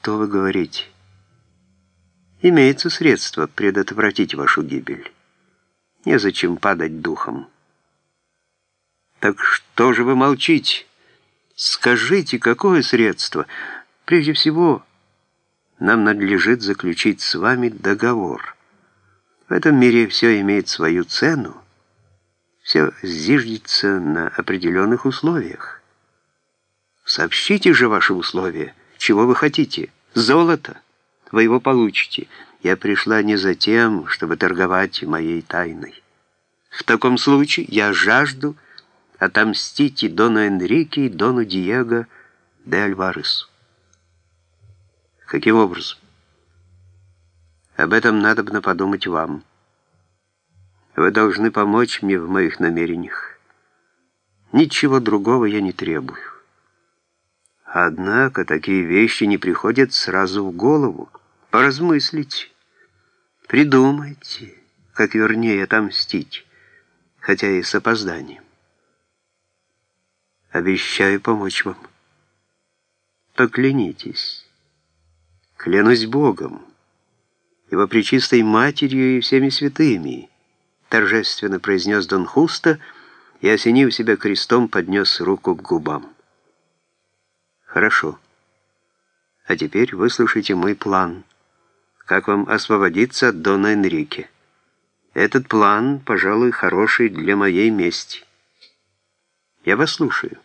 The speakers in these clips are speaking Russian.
Что вы говорите? Имеется средство предотвратить вашу гибель. Незачем падать духом. Так что же вы молчите? Скажите, какое средство? Прежде всего, нам надлежит заключить с вами договор. В этом мире все имеет свою цену. Все зиждется на определенных условиях. Сообщите же ваши условия. Чего вы хотите? Золото? Вы его получите. Я пришла не за тем, чтобы торговать моей тайной. В таком случае я жажду отомстить и Дону Энрике, и Дону Диего де Альваресу. Каким образом? Об этом надо бы подумать вам. Вы должны помочь мне в моих намерениях. Ничего другого я не требую. Однако такие вещи не приходят сразу в голову. Поразмыслите, придумайте, как вернее отомстить, хотя и с опозданием. Обещаю помочь вам. Поклянитесь. Клянусь Богом, Его Пречистой Матерью и всеми святыми, торжественно произнес Дон Хуста и, осенив себя крестом, поднес руку к губам. Хорошо. А теперь выслушайте мой план. Как вам освободиться от Дона Энрике? Этот план, пожалуй, хороший для моей мести. Я вас слушаю.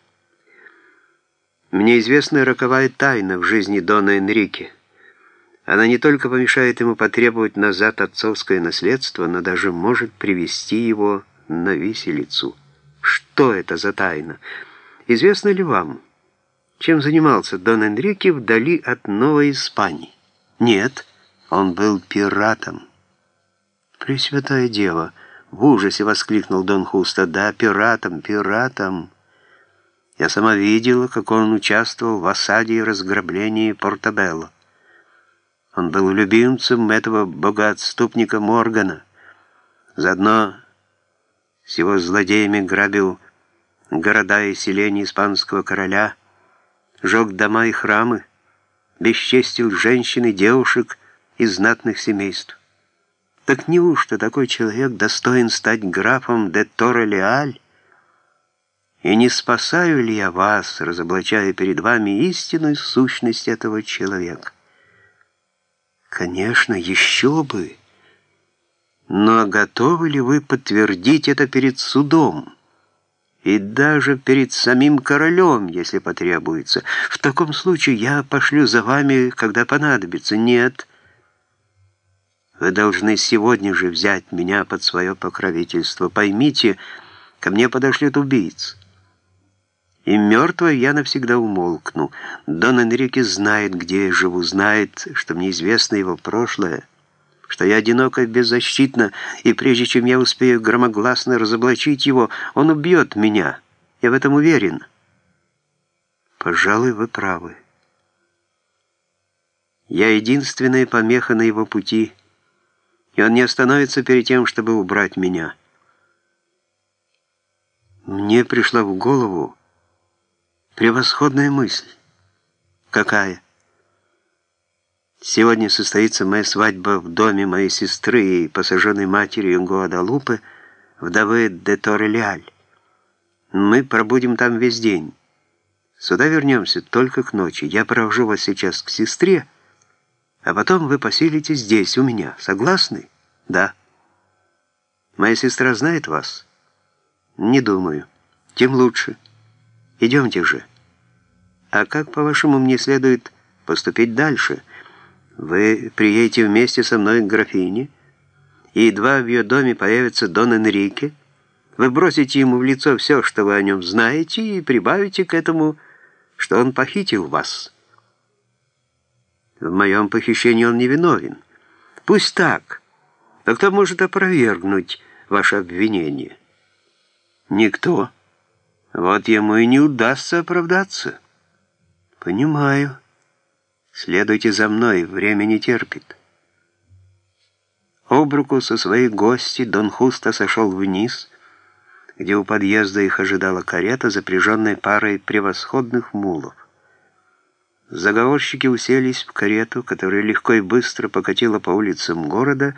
Мне известна роковая тайна в жизни Дона Энрике. Она не только помешает ему потребовать назад отцовское наследство, но даже может привести его на виселицу. Что это за тайна? Известно ли вам, чем занимался Дон Энрике вдали от Новой Испании? Нет, он был пиратом. Пресвятая Дева, в ужасе воскликнул Дон Хуста. Да, пиратом, пиратом. Я сама видела, как он участвовал в осаде и разграблении Портабелло. Он был любимцем этого богоотступника Моргана. Заодно с его злодеями грабил города и селения испанского короля, жег дома и храмы, бесчестил женщин и девушек из знатных семейств. Так неужто такой человек достоин стать графом де Торе-Леаль? И не спасаю ли я вас, разоблачая перед вами истинную сущность этого человека? Конечно, еще бы. Но готовы ли вы подтвердить это перед судом? И даже перед самим королем, если потребуется. В таком случае я пошлю за вами, когда понадобится. Нет. Вы должны сегодня же взять меня под свое покровительство. Поймите, ко мне подошлют убийц. И мертвой я навсегда умолкну. Дон Энрике знает, где я живу, знает, что мне известно его прошлое, что я одиноко и беззащитна, и прежде чем я успею громогласно разоблачить его, он убьет меня. Я в этом уверен. Пожалуй, вы правы. Я единственная помеха на его пути, и он не остановится перед тем, чтобы убрать меня. Мне пришла в голову, Превосходная мысль. Какая? Сегодня состоится моя свадьба в доме моей сестры и посаженной матерью Гуадалупы, вдовы де Торрелиаль. Мы пробудем там весь день. Сюда вернемся только к ночи. Я провожу вас сейчас к сестре, а потом вы поселитесь здесь, у меня. Согласны? Да. Моя сестра знает вас? Не думаю. Тем лучше. Идемте же. А как, по-вашему, мне следует поступить дальше? Вы приедете вместе со мной к графине, и едва в ее доме появится Дон Энрике, вы бросите ему в лицо все, что вы о нем знаете, и прибавите к этому, что он похитил вас. В моем похищении он не виновен. Пусть так. Но кто может опровергнуть ваше обвинение? Никто. Вот ему и не удастся оправдаться. Понимаю. Следуйте за мной, время не терпит. Об руку со своей гости Дон Хуста сошел вниз, где у подъезда их ожидала карета, запряженная парой превосходных мулов. Заговорщики уселись в карету, которая легко и быстро покатила по улицам города,